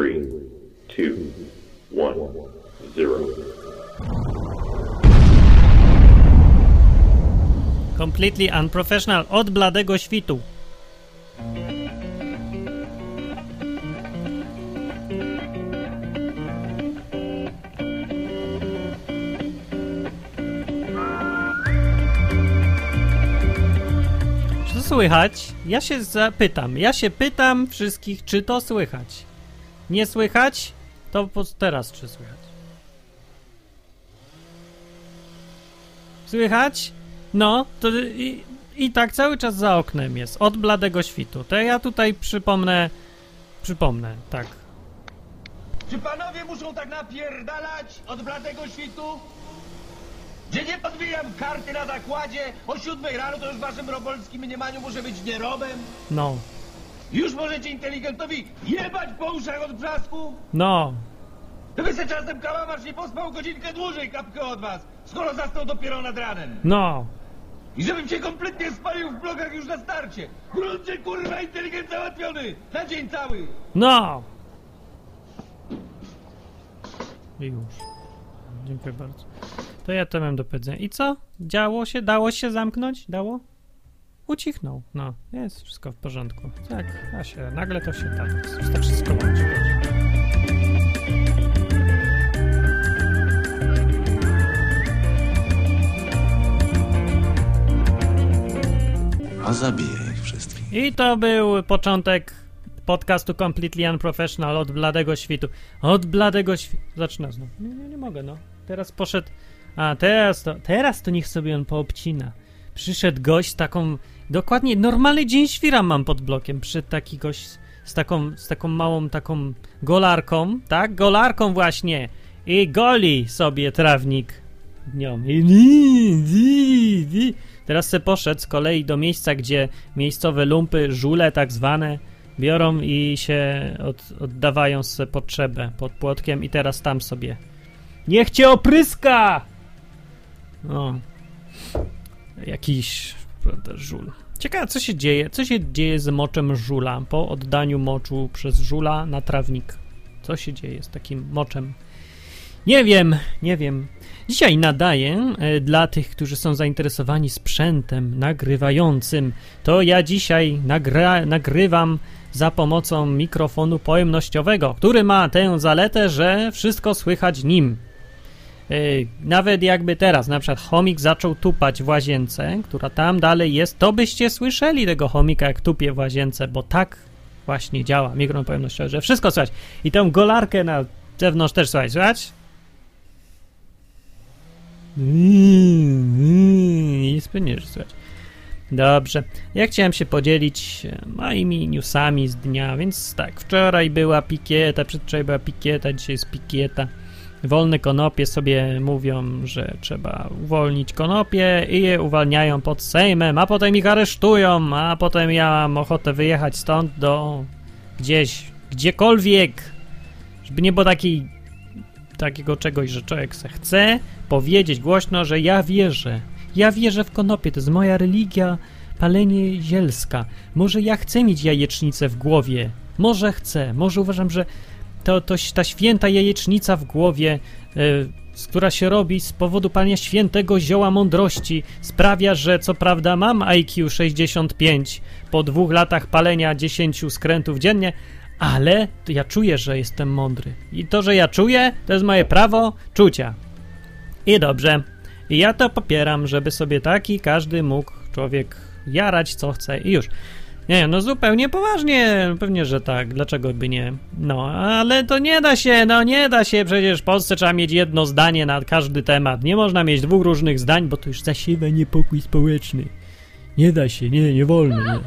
three, two, one, zero. Completely unprofessional. Od bladego świtu. Słychać? Ja się zapytam. Ja się pytam wszystkich, czy to słychać. Nie słychać? To teraz czy słychać? Słychać? No, to i, i tak cały czas za oknem jest, od bladego świtu. To ja tutaj przypomnę, przypomnę, tak. Czy panowie muszą tak napierdalać od bladego świtu? Że nie podbijam karty na zakładzie o siódmej rano, to już w waszym robolskim mniemaniu muszę być nierobem? No, Już możecie inteligentowi jebać po uszach od brzasku? no, To wy se czasem kałamarz nie pospał godzinkę dłużej kapkę od was, skoro zastał dopiero nad ranem. no. I żebym cię kompletnie spalił w blokach już na starcie. Gruncie kurwa inteligent załatwiony! Na dzień cały! No! I już. Dziękuję bardzo. To ja to mam do powiedzenia. I co? Działo się? Dało się zamknąć? Dało? Ucichnął. No, jest wszystko w porządku. Tak, da się. Nagle to się tak. Wystarczy skończyć. A zabiję ich wszystkich. I to był początek podcastu Completely Unprofessional od bladego świtu. Od bladego świtu. Zaczyna znów. Nie, nie, nie mogę, no. Teraz poszedł. A teraz to, teraz to niech sobie on poobcina. Przyszedł gość z taką. Dokładnie normalny dzień świra mam pod blokiem. Przyszedł taki gość z taką, z taką małą taką golarką, tak? Golarką właśnie. I goli sobie trawnik di. Teraz se poszedł z kolei do miejsca, gdzie miejscowe lumpy, żule tak zwane, biorą i się od, oddawają se potrzebę pod płotkiem i teraz tam sobie. Niech cię opryska! O. Jakiś, prawda, żul. Ciekawe, co się dzieje? Co się dzieje z moczem żula po oddaniu moczu przez żula na trawnik? Co się dzieje z takim moczem? Nie wiem, nie wiem. Dzisiaj nadaję e, dla tych, którzy są zainteresowani sprzętem nagrywającym. To ja dzisiaj nagra- nagrywam za pomocą mikrofonu pojemnościowego, który ma tę zaletę, że wszystko słychać nim. E, Nawet jakby teraz na przykład chomik zaczął tupać w łazience, która tam dalej jest, to byście słyszeli tego chomika jak tupie w łazience, bo tak właśnie działa mikrofon że wszystko słychać. I tę golarkę na zewnątrz też słychać. Słychać? Pewnie, że słychać. Dobrze. Ja chciałem się podzielić e, moimi newsami z dnia, więc tak, wczoraj była pikieta, przedwczoraj była pikieta, dzisiaj jest pikieta. Wolne konopie sobie mówią, że trzeba uwolnić konopie i je uwalniają pod Sejmem, a potem ich aresztują, a potem ja mam ochotę wyjechać stąd do gdzieś, gdziekolwiek, żeby nie było takiej, takiego czegoś, że człowiek se chce powiedzieć głośno, że ja wierzę. Ja wierzę w konopie, to jest moja religia, palenie zielska. Może ja chcę mieć jajecznicę w głowie. Może chcę. Może uważam, że to, to ta święta jajecznica w głowie, z która się robi z powodu palenia świętego zioła mądrości, sprawia, że co prawda mam IQ 65 po dwóch latach palenia 10 skrętów dziennie, ale ja czuję, że jestem mądry. I to, że ja czuję, to jest moje prawo czucia. I dobrze. I ja to popieram, żeby sobie taki każdy mógł człowiek jarać co chce i już. Nie, no zupełnie poważnie, pewnie, że tak, dlaczego by nie? No, ale to nie da się, no nie da się, przecież w Polsce trzeba mieć jedno zdanie na każdy temat. Nie można mieć dwóch różnych zdań, bo to już zasiewa niepokój społeczny. Nie da się, nie, nie wolno, nie.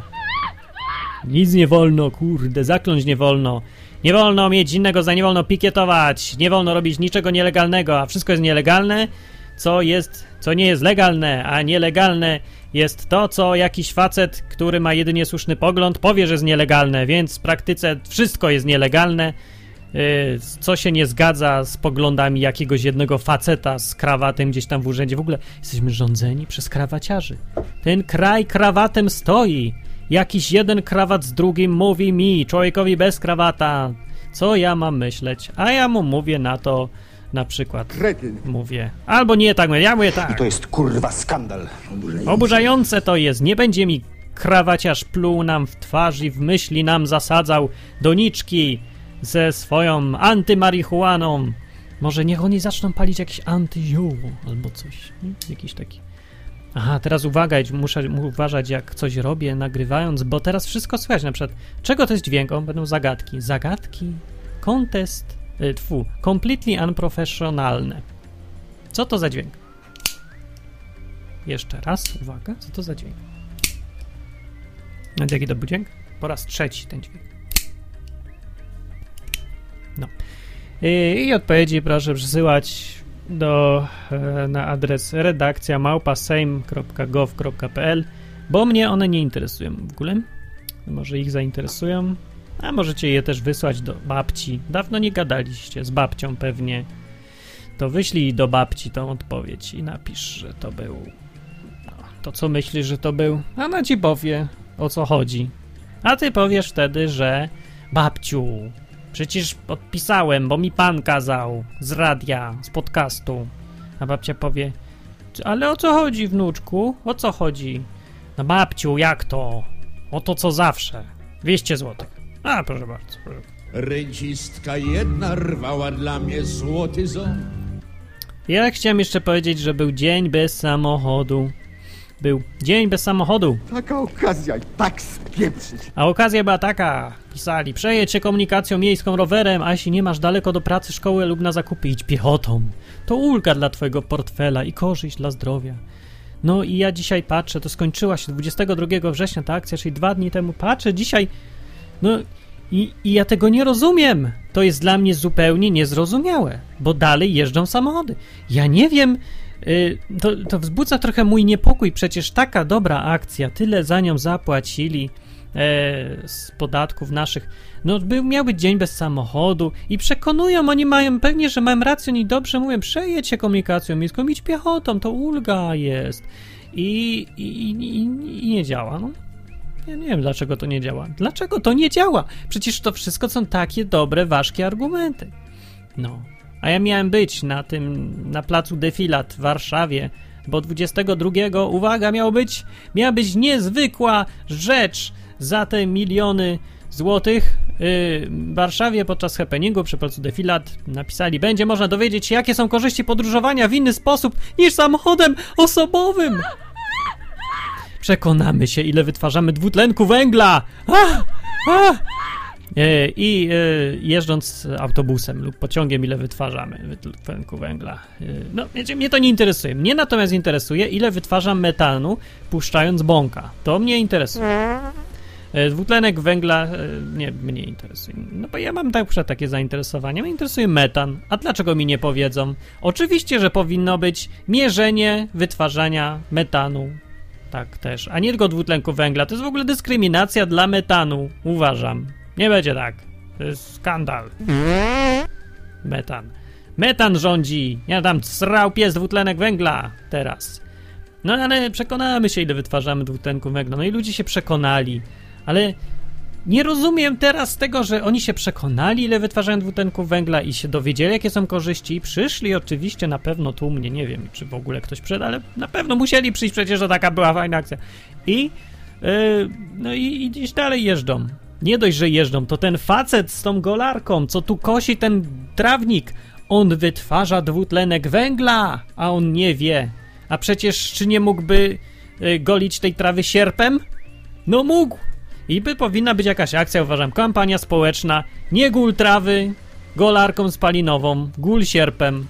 Nic nie wolno, kurde, zakląć nie wolno. Nie wolno mieć innego zdania, nie wolno pikietować, nie wolno robić niczego nielegalnego, a wszystko jest nielegalne, co jest, co nie jest legalne, a nielegalne jest to, co jakiś facet, który ma jedynie słuszny pogląd, powie, że jest nielegalne, więc w praktyce wszystko jest nielegalne, yy, co się nie zgadza z poglądami jakiegoś jednego faceta z krawatem gdzieś tam w urzędzie. W ogóle jesteśmy rządzeni przez krawaciarzy. Ten kraj krawatem stoi. Jakiś jeden krawat z drugim mówi mi, człowiekowi bez krawata, Co ja mam myśleć? A ja mu mówię na to na przykład. Kretyn. Mówię. Albo nie tak mówię, ja mówię tak. To jest kurwa skandal. Oburzające to jest. Nie będzie mi krawaciarz pluł nam w twarz i w myśli nam zasadzał doniczki ze swoją antymarihuaną. Może niech oni zaczną palić jakieś antyziół albo coś. Nie? Jakiś taki. Aha, teraz uwaga, muszę uważać jak coś robię nagrywając, bo teraz wszystko słychać. Na przykład, czego to jest dźwięk? O, będą zagadki. Zagadki, kontest, tfu, completely unprofessionalne. Co to za dźwięk? Jeszcze raz, uwaga, co to za dźwięk? No, jaki to był dźwięk? Po raz trzeci ten dźwięk. No. I, i odpowiedzi proszę przesyłać do, e, na adres redakcja małpasejm.gov.pl, bo mnie one nie interesują w ogóle. Może ich zainteresują, a możecie je też wysłać do babci. Dawno nie gadaliście z babcią pewnie. To wyślij do babci tą odpowiedź i napisz, że to był. No, to co myślisz, że to był? A ona ci powie o co chodzi. A ty powiesz wtedy, że babciu, Przecież podpisałem, bo mi pan kazał z radia, z podcastu. A babcia powie: Ale o co chodzi, wnuczku? O co chodzi? No babciu, jak to? O to co zawsze. 200 zł. A, proszę bardzo. Proszę. Rencistka jedna rwała dla mnie złoty ząb. Ja chciałem jeszcze powiedzieć, że był dzień bez samochodu. Był dzień bez samochodu. Taka okazja i tak spieprzyć. A okazja była taka, pisali, przejedź się komunikacją miejską rowerem, a jeśli nie masz daleko do pracy, szkoły lub na zakupy, idź piechotą. To ulga dla twojego portfela i korzyść dla zdrowia. No i ja dzisiaj patrzę, to skończyła się 22 września ta akcja, czyli dwa dni temu. Patrzę dzisiaj, no i, i ja tego nie rozumiem. To jest dla mnie zupełnie niezrozumiałe, bo dalej jeżdżą samochody. Ja nie wiem, y, to, to wzbudza trochę mój niepokój. Przecież taka dobra akcja, tyle za nią zapłacili e, z podatków naszych. No, był, miał być dzień bez samochodu i przekonują, oni mają pewnie, że mają rację, oni dobrze mówią, przejedźcie komunikacją miejską, idź piechotą, to ulga jest. I, i, i, i nie działa, no. Ja nie wiem, dlaczego to nie działa. Dlaczego to nie działa? Przecież to wszystko są takie dobre, ważkie argumenty. No. A ja miałem być na tym, na placu Defilat w Warszawie, bo 22, uwaga, miał być, miała być niezwykła rzecz za te miliony złotych. Yy, w Warszawie podczas happeningu przy placu Defilat napisali, będzie można dowiedzieć się, jakie są korzyści podróżowania w inny sposób niż samochodem osobowym. Przekonamy się, ile wytwarzamy dwutlenku węgla. A, a. E, I e, jeżdżąc autobusem lub pociągiem, ile wytwarzamy dwutlenku węgla. E, no, mnie to nie interesuje. Mnie natomiast interesuje, ile wytwarzam metanu, puszczając bąka. To mnie interesuje. Dwutlenek węgla nie mnie interesuje. No bo ja mam także takie zainteresowanie. Mnie interesuje metan. A dlaczego mi nie powiedzą? Oczywiście, że powinno być mierzenie wytwarzania metanu. Tak też. A nie tylko dwutlenku węgla. To jest w ogóle dyskryminacja dla metanu. Uważam. Nie będzie tak. To jest skandal. Metan. Metan rządzi. Ja tam srał pies dwutlenek węgla teraz. No ale przekonamy się, ile wytwarzamy dwutlenku węgla. No i ludzie się przekonali. Ale nie rozumiem teraz tego, że oni się przekonali, ile wytwarzają dwutlenku węgla i się dowiedzieli, jakie są korzyści i przyszli oczywiście na pewno tłumnie, nie wiem, czy w ogóle ktoś przed, ale na pewno musieli przyjść, przecież to taka była fajna akcja. I yy, no i, i gdzieś dalej jeżdżą. Nie dość, że jeżdżą, to ten facet z tą golarką, co tu kosi ten trawnik, on wytwarza dwutlenek węgla, a on nie wie. A przecież czy nie mógłby y, golić tej trawy sierpem? No mógł. I by powinna być jakaś akcja, uważam, kampania społeczna, nie gól trawy, golarką spalinową, gól sierpem.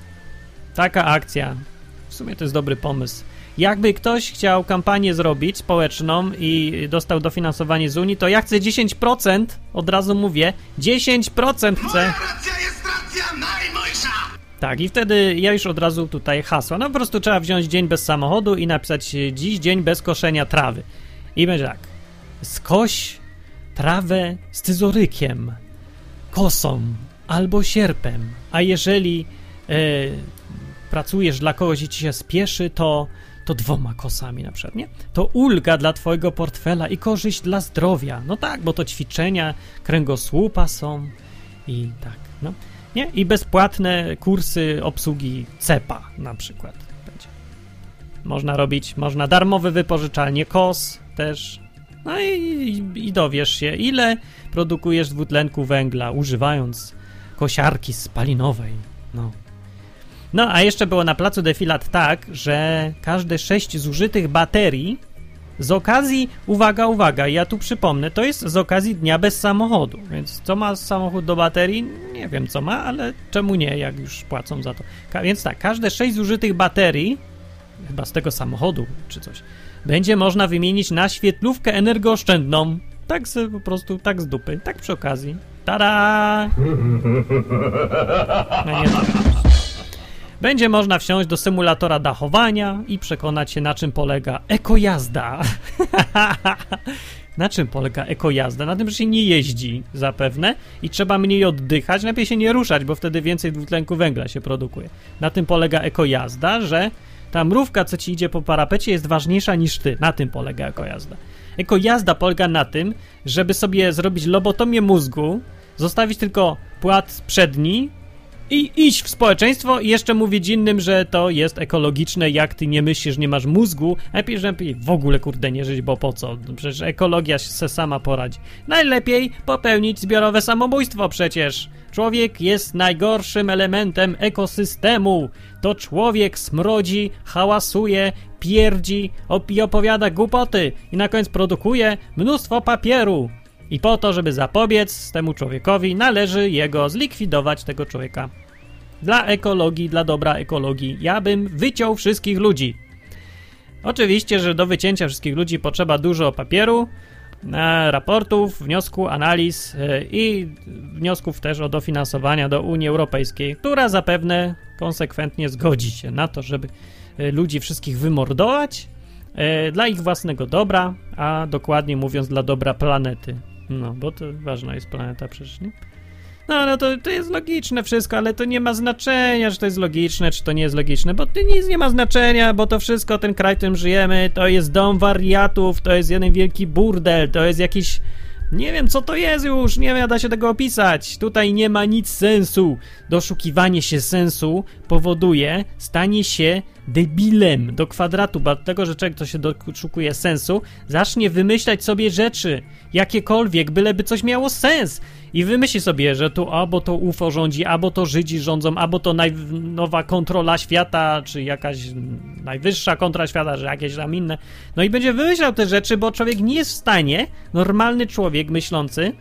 Taka akcja. W sumie to jest dobry pomysł. Jakby ktoś chciał kampanię zrobić społeczną i dostał dofinansowanie z Unii, to ja chcę 10%, od razu mówię, 10% chcę. racja jest racja najmojsza! Tak, i wtedy ja już od razu tutaj hasła. No po prostu trzeba wziąć dzień bez samochodu i napisać dziś dzień bez koszenia trawy. I będzie tak. Skoś trawę scyzorykiem, kosą albo sierpem. A jeżeli e, pracujesz dla kogoś i ci się spieszy, to to dwoma kosami na przykład, nie? To ulga dla twojego portfela i korzyść dla zdrowia. No tak, bo to ćwiczenia kręgosłupa są I tak, no. Nie? I bezpłatne kursy obsługi CEPA na przykład będzie. Można robić, można darmowe wypożyczalnie KOS też. No i, i, dowiesz się, ile produkujesz dwutlenku węgla używając kosiarki spalinowej. No. No, a jeszcze było na placu defilat tak, że każde sześć zużytych baterii z okazji, uwaga, uwaga, ja tu przypomnę, to jest z okazji dnia bez samochodu, więc co ma samochód do baterii? Nie wiem co ma, ale czemu nie, jak już płacą za to. Ka więc tak, każde sześć zużytych baterii, chyba z tego samochodu czy coś, będzie można wymienić na świetlówkę energooszczędną. Tak z, po prostu, tak z dupy, tak przy okazji. Tada! No nie. Będzie można wsiąść do symulatora dachowania i przekonać się, na czym polega ekojazda. na czym polega ekojazda? Na tym, że się nie jeździ zapewne i trzeba mniej oddychać, lepiej się nie ruszać, bo wtedy więcej dwutlenku węgla się produkuje. Na tym polega ekojazda, że ta mrówka, co ci idzie po parapecie, jest ważniejsza niż ty. Na tym polega ekojazda. Ekojazda polega na tym, żeby sobie zrobić lobotomię mózgu, zostawić tylko płat przedni, i iść w społeczeństwo i jeszcze mówić innym, że to jest ekologiczne, jak ty nie myślisz, nie masz mózgu, lepiej, że w ogóle kurde nie żyć, bo po co? Przecież ekologia se sama poradzi. Najlepiej popełnić zbiorowe samobójstwo przecież. Człowiek jest najgorszym elementem ekosystemu. To człowiek smrodzi, hałasuje, pierdzi, i opowiada głupoty i na koniec produkuje mnóstwo papieru. I po to, żeby zapobiec temu człowiekowi, należy jego zlikwidować, tego człowieka. Dla ekologii, dla dobra ekologii, ja bym wyciął wszystkich ludzi. Oczywiście, że do wycięcia wszystkich ludzi potrzeba dużo papieru, e, raportów, wniosku, analiz e, i wniosków też o dofinansowania do Unii Europejskiej, która zapewne konsekwentnie zgodzi się na to, żeby e, ludzi wszystkich wymordować dla ich własnego dobra, a dokładnie mówiąc dla dobra planety. No, bo to ważna jest planeta przecież, nie? No, no to, to jest logiczne wszystko, ale to nie ma znaczenia, czy to jest logiczne, czy to nie jest logiczne, bo to nic nie ma znaczenia, bo to wszystko, ten kraj, w którym żyjemy, to jest dom wariatów, to jest jeden wielki burdel, to jest jakiś... Nie wiem, co to jest już, nie da się tego opisać. Tutaj nie ma nic sensu. Doszukiwanie się sensu powoduje stanie się debilem do kwadratu, bo dlatego, że człowiek, kto się doszukuje sensu, zacznie wymyślać sobie rzeczy, jakiekolwiek, byleby coś miało sens. I wymyśli sobie, że tu albo to UFO rządzi, albo to Żydzi rządzą, albo to nowa kontrola świata, czy jakaś najwyższa kontrola świata, że jakieś tam inne. No i będzie wymyślał te rzeczy, bo człowiek nie jest w stanie, normalny człowiek myślący,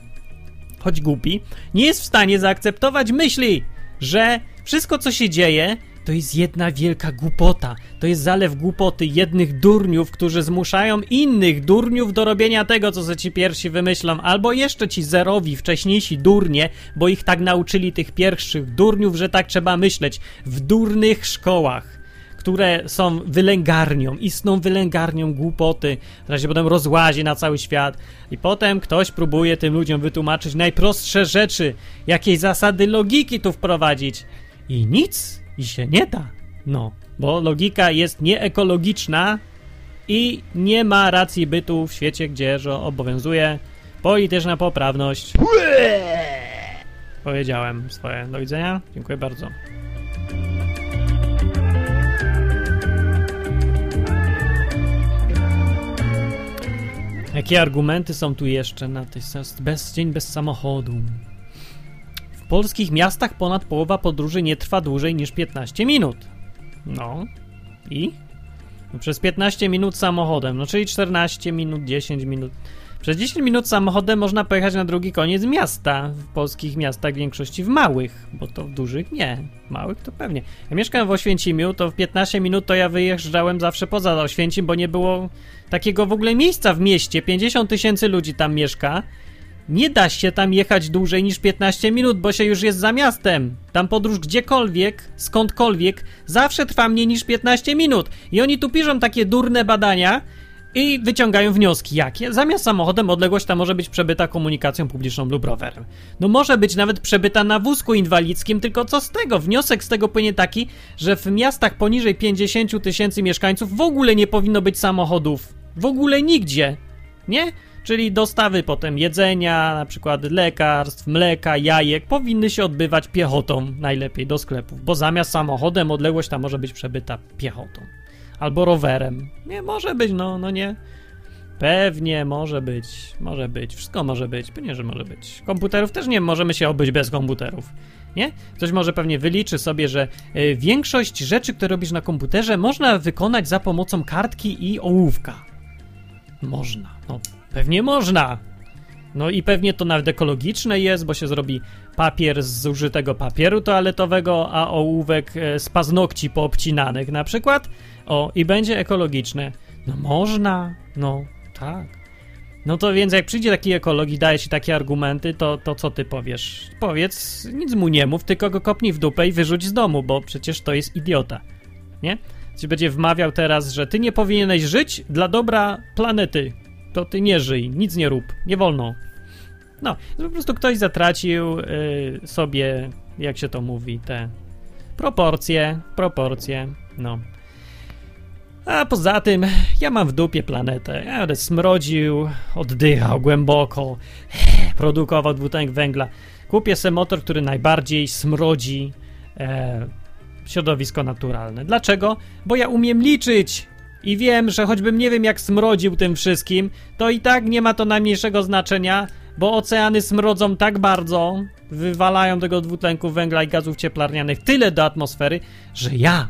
choć głupi, nie jest w stanie zaakceptować myśli, że wszystko, co się dzieje, to jest jedna wielka głupota. To jest zalew głupoty jednych durniów, którzy zmuszają innych durniów do robienia tego, co se ci pierwsi wymyślą, albo jeszcze ci zerowi, wcześniejsi durnie, bo ich tak nauczyli tych pierwszych durniów, że tak trzeba myśleć. W durnych szkołach które są wylęgarnią, istną wylęgarnią głupoty, która się potem rozłazi na cały świat. I potem ktoś próbuje tym ludziom wytłumaczyć najprostsze rzeczy, jakieś zasady logiki tu wprowadzić? I nic i się nie da. No, bo logika jest nieekologiczna i nie ma racji bytu w świecie, gdzie że obowiązuje polityczna poprawność. Powiedziałem swoje. Do widzenia. Dziękuję bardzo. Jakie argumenty są tu jeszcze na tej bez, dzień bez samochodu? Polskich miastach ponad połowa podróży nie trwa dłużej niż 15 minut. No i? No przez 15 minut samochodem, no czyli 14 minut, 10 minut. Przez 10 minut samochodem można pojechać na drugi koniec miasta. W polskich miastach w większości w małych, bo to w dużych nie. W małych to pewnie. Ja mieszkałem w Oświęcimiu, to w 15 minut to ja wyjeżdżałem zawsze poza Oświęcim, bo nie było takiego w ogóle miejsca w mieście. 50 tysięcy ludzi tam mieszka nie da się tam jechać dłużej niż 15 minut, bo się już jest za miastem. Tam podróż gdziekolwiek, skądkolwiek, zawsze trwa mniej niż 15 minut. I oni tu piszą takie durne badania i wyciągają wnioski. Jakie? Zamiast samochodem odległość ta może być przebyta komunikacją publiczną lub rowerem. No może być nawet przebyta na wózku inwalidzkim, tylko co z tego? Wniosek z tego płynie taki, że w miastach poniżej 50 tysięcy mieszkańców w ogóle nie powinno być samochodów. W ogóle nigdzie. Nie? Czyli dostawy potem jedzenia, na przykład lekarstw, mleka, jajek powinny się odbywać piechotą najlepiej do sklepów, bo zamiast samochodem odległość ta może być przebyta piechotą albo rowerem. Nie może być, no, no nie. Pewnie może być, może być, wszystko może być, pewnie, że może być. Komputerów też nie możemy się obyć bez komputerów, nie? Ktoś może pewnie wyliczy sobie, że y, większość rzeczy, które robisz na komputerze, można wykonać za pomocą kartki i ołówka. Można, no pewnie można. No i pewnie to nawet ekologiczne jest, bo się zrobi papier z zużytego papieru toaletowego, a ołówek e, z paznokci poobcinanych na przykład. O, i będzie ekologiczne. No można, no tak. No to więc jak przyjdzie taki ekolog i daje ci takie argumenty, to, to co ty powiesz? Powiedz, nic mu nie mów, tylko go kopnij w dupę i wyrzuć z domu, bo przecież to jest idiota. Nie? Ci będzie wmawiał teraz, że ty nie powinieneś żyć dla dobra planety. To ty nie żyj, nic nie rób, nie wolno. No, po prostu ktoś zatracił y, sobie, jak się to mówi, te proporcje, proporcje, no. A poza tym, ja mam w dupie planetę. Ja będę smrodził, oddychał głęboko, produkował dwutlenek węgla. Kupię sobie motor, który najbardziej smrodzi e, środowisko naturalne. Dlaczego? Bo ja umiem liczyć i wiem, że choćbym nie wiem jak smrodził tym wszystkim, to i tak nie ma to najmniejszego znaczenia, bo oceany smrodzą tak bardzo, wywalają tego dwutlenku węgla i gazów cieplarnianych tyle do atmosfery, że ja,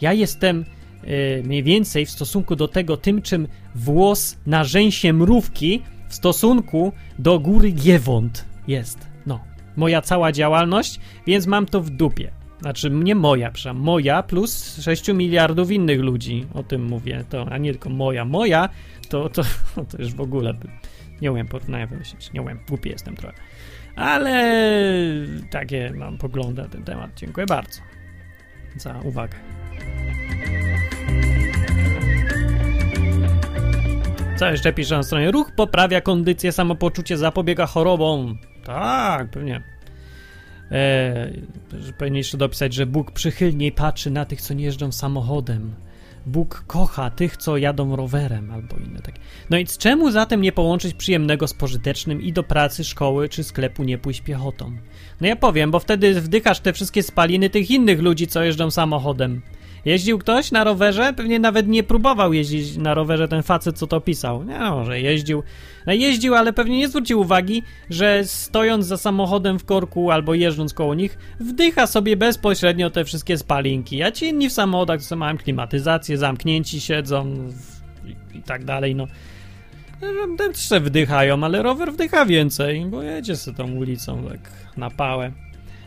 ja jestem yy, mniej więcej w stosunku do tego tym, czym włos na rzęsie mrówki w stosunku do góry Giewont jest. No, moja cała działalność, więc mam to w dupie. Znaczy, nie moja, przepraszam, moja plus 6 miliardów innych ludzi, o tym mówię, to, a nie tylko moja. Moja to, to, to już w ogóle nie umiem porównania wymyślić, nie umiem, głupi jestem trochę. Ale takie mam poglądy na ten temat. Dziękuję bardzo za uwagę. Co jeszcze pisze na stronie? Ruch poprawia kondycję, samopoczucie, zapobiega chorobom. Tak, pewnie. Eee, powinien jeszcze dopisać, że Bóg przychylniej patrzy na tych, co nie jeżdżą samochodem. Bóg kocha tych, co jadą rowerem albo inne takie. No i czemu zatem nie połączyć przyjemnego z pożytecznym i do pracy, szkoły czy sklepu nie pójść piechotą? No ja powiem, bo wtedy wdychasz te wszystkie spaliny tych innych ludzi, co jeżdżą samochodem. Jeździł ktoś na rowerze? Pewnie nawet nie próbował jeździć na rowerze ten facet, co to pisał. Nie, no, że jeździł. No jeździł, ale pewnie nie zwrócił uwagi, że stojąc za samochodem w korku albo jeżdżąc koło nich, wdycha sobie bezpośrednio te wszystkie spalinki. A ci inni w samochodach to mają klimatyzację, zamknięci siedzą i, i tak dalej, no. Też se wdychają, ale rower wdycha więcej, bo jedzie sobie tą ulicą tak na pałę.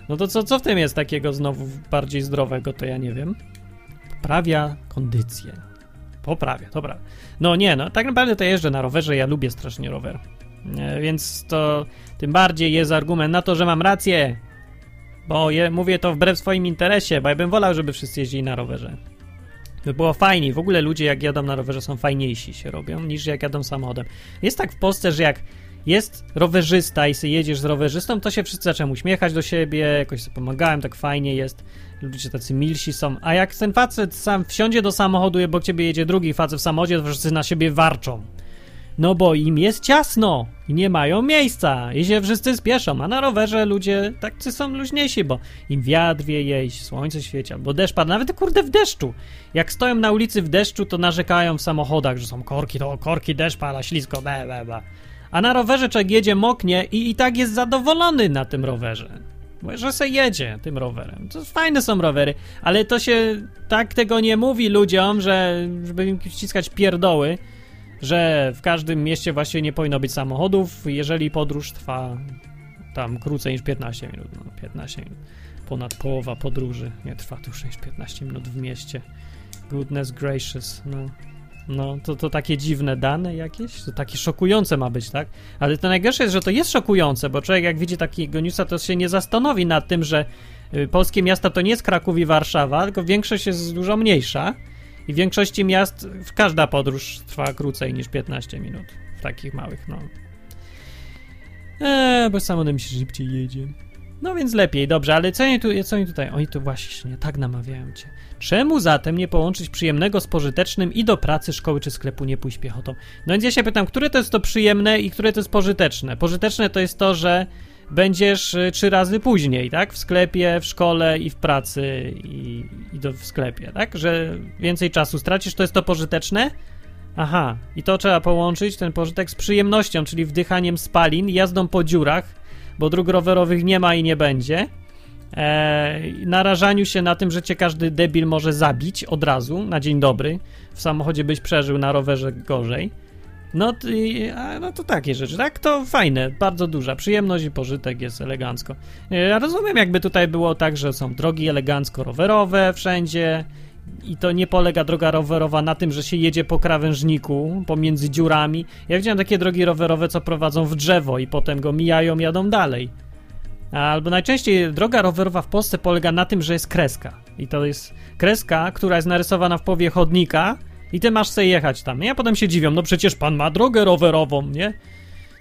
No to co, co w tym jest takiego znowu bardziej zdrowego, to ja nie wiem poprawia kondycję. Poprawia, dobra. No nie, no tak naprawdę to jeżdżę na rowerze, ja lubię strasznie rower. E, więc to tym bardziej jest argument na to, że mam rację. Bo je, mówię to wbrew swoim interesie, bo ja bym wolał, żeby wszyscy jeździli na rowerze. By było fajniej. W ogóle ludzie, jak jadą na rowerze, są fajniejsi się robią, niż jak jadą samochodem. Jest tak w Polsce, że jak jest rowerzysta i sobie jedziesz z rowerzystą, to się wszyscy zaczęą uśmiechać do siebie, jakoś sobie pomagałem, tak fajnie jest, ludzie tacy milsi są, a jak ten facet sam wsiądzie do samochodu obok ciebie jedzie drugi facet w samochodzie, to wszyscy na siebie warczą. No bo im jest ciasno i nie mają miejsca i się wszyscy spieszą, a na rowerze ludzie tacy są luźniejsi, bo im wiatr wieje słońce świeci, albo deszcz pada, nawet kurde w deszczu. Jak stoją na ulicy w deszczu, to narzekają w samochodach, że są korki, to korki, deszcz pada, ślisko, be, be, be. A na rowerze człowiek jedzie, moknie i i tak jest zadowolony na tym rowerze. Że se jedzie tym rowerem. To fajne są rowery, ale to się tak tego nie mówi ludziom, że żeby im wciskać pierdoły, że w każdym mieście właśnie nie powinno być samochodów, jeżeli podróż trwa tam krócej niż 15 minut. No, 15 minut. Ponad połowa podróży nie trwa dłużej niż 15 minut w mieście. Goodness gracious, no. No, to, to takie dziwne dane jakieś? To takie szokujące ma być, tak? Ale to najgorsze jest, że to jest szokujące, bo człowiek jak widzi takiego newsa, to się nie zastanowi nad tym, że y, polskie miasta to nie jest Kraków i Warszawa, tylko większość jest dużo mniejsza i w większości miast każda podróż trwa krócej niż 15 minut. W takich małych, no. Eee, bo samochodem się szybciej jedzie. No więc lepiej, dobrze, ale co oni, tu, co oni tutaj? Oni tu właśnie tak namawiają cię. Czemu zatem nie połączyć przyjemnego z pożytecznym i do pracy, szkoły czy sklepu nie pójść piechotą? No więc ja się pytam, które to jest to przyjemne i które to jest pożyteczne? Pożyteczne to jest to, że będziesz y, trzy razy później, tak? W sklepie, w szkole i w pracy i, i do, w sklepie, tak? Że więcej czasu stracisz, to jest to pożyteczne? Aha, i to trzeba połączyć, ten pożytek z przyjemnością, czyli wdychaniem spalin, jazdą po dziurach, bo dróg rowerowych nie ma i nie będzie. Eee, narażaniu się na tym, że cię każdy debil może zabić od razu, na dzień dobry. W samochodzie byś przeżył, na rowerze gorzej. No, ty, a, no to takie rzeczy, tak? To fajne, bardzo duża przyjemność i pożytek jest elegancko. E, Ja rozumiem, jakby tutaj było tak, że są drogi elegancko rowerowe wszędzie i to nie polega droga rowerowa na tym, że się jedzie po krawężniku pomiędzy dziurami. Ja widziałem takie drogi rowerowe, co prowadzą w drzewo i potem go mijają, jadą dalej. Albo najczęściej droga rowerowa w Polsce polega na tym, że jest kreska. I to jest kreska, która jest narysowana w połowie chodnika i ty masz sobie jechać tam. Ja potem się dziwią, no przecież pan ma drogę rowerową, nie?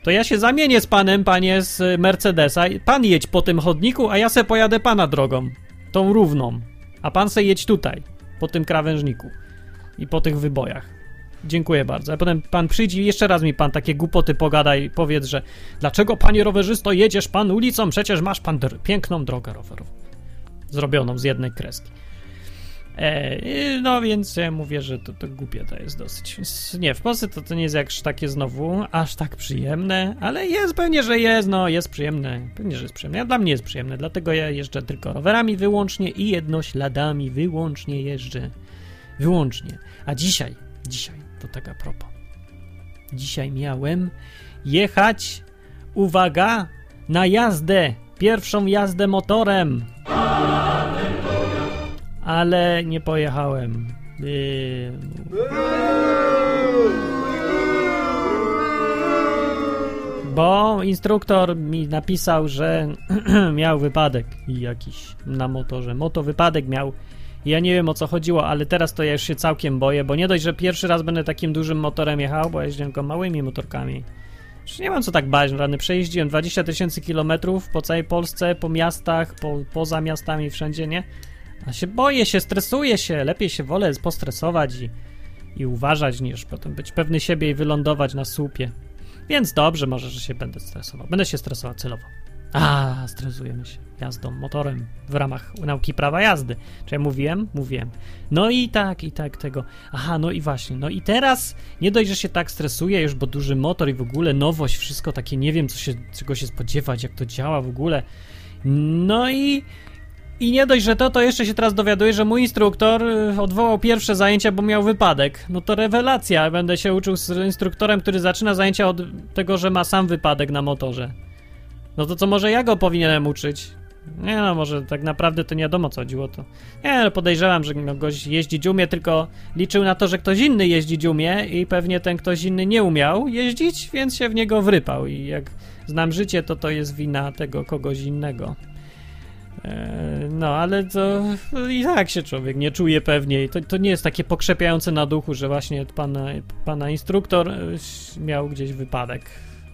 To ja się zamienię z panem, panie z Mercedesa. Pan jedź po tym chodniku, a ja se pojadę pana drogą. Tą równą. A pan se jedź tutaj, po tym krawężniku. I po tych wybojach. Dziękuję bardzo. A potem pan przyjdzie i jeszcze raz mi pan takie głupoty pogada i powiedz, że dlaczego panie rowerzysto jedziesz pan ulicą? Przecież masz pan dr- piękną drogę rowerową. Zrobioną z jednej kreski. E, no więc ja mówię, że to, to głupie to jest dosyć. Nie, w Polsce to, to nie jest jakś takie znowu aż tak przyjemne, ale jest pewnie, że jest, no jest przyjemne. Pewnie, że jest przyjemne. A dla mnie jest przyjemne, dlatego ja jeżdżę tylko rowerami wyłącznie i jednośladami wyłącznie jeżdżę. Wyłącznie. A dzisiaj, dzisiaj, to tak a propos. Dzisiaj miałem jechać, uwaga, na jazdę, pierwszą jazdę motorem. Ale nie pojechałem. Yy... Bo instruktor mi napisał, że miał wypadek jakiś na motorze. Moto wypadek miał. Ja nie wiem o co chodziło, ale teraz to ja już się całkiem boję, bo nie dość, że pierwszy raz będę takim dużym motorem jechał, bo jeździłem go małymi motorkami. Już nie mam co tak bać, rany. Przejeździłem 20 tysięcy kilometrów po całej Polsce, po miastach, po, poza miastami, wszędzie, nie? A się boję się, stresuję się. Lepiej się wolę postresować i, i uważać, niż potem być pewny siebie i wylądować na słupie. Więc dobrze, może, że się będę stresował. Będę się stresował celowo. A, stresujemy się jazdą motorem w ramach nauki prawa jazdy. Czy ja mówiłem? Mówiłem. No i tak, i tak tego. Aha, no i właśnie. No i teraz nie dość, że się tak stresuję już, bo duży motor i w ogóle nowość, wszystko takie, nie wiem, co się, czego się spodziewać, jak to działa w ogóle. No i i nie dość, że to, to jeszcze się teraz dowiaduję, że mój instruktor y, odwołał pierwsze zajęcia, bo miał wypadek. No to rewelacja. Będę się uczył z instruktorem, który zaczyna zajęcia od tego, że ma sam wypadek na motorze. No to co, może ja go powinienem uczyć? Nie no, może tak naprawdę to nie wiadomo co chodziło to. Nie no, podejrzewam, że no, gość jeździć umie, tylko liczył na to, że ktoś inny jeździć umie i pewnie ten ktoś inny nie umiał jeździć, więc się w niego wrypał i jak znam życie, to to jest wina tego kogoś innego. Eee, No, ale to i tak się człowiek nie czuje pewnie. To, to nie jest takie pokrzepiające na duchu, że właśnie pana, pana instruktor e, miał gdzieś wypadek.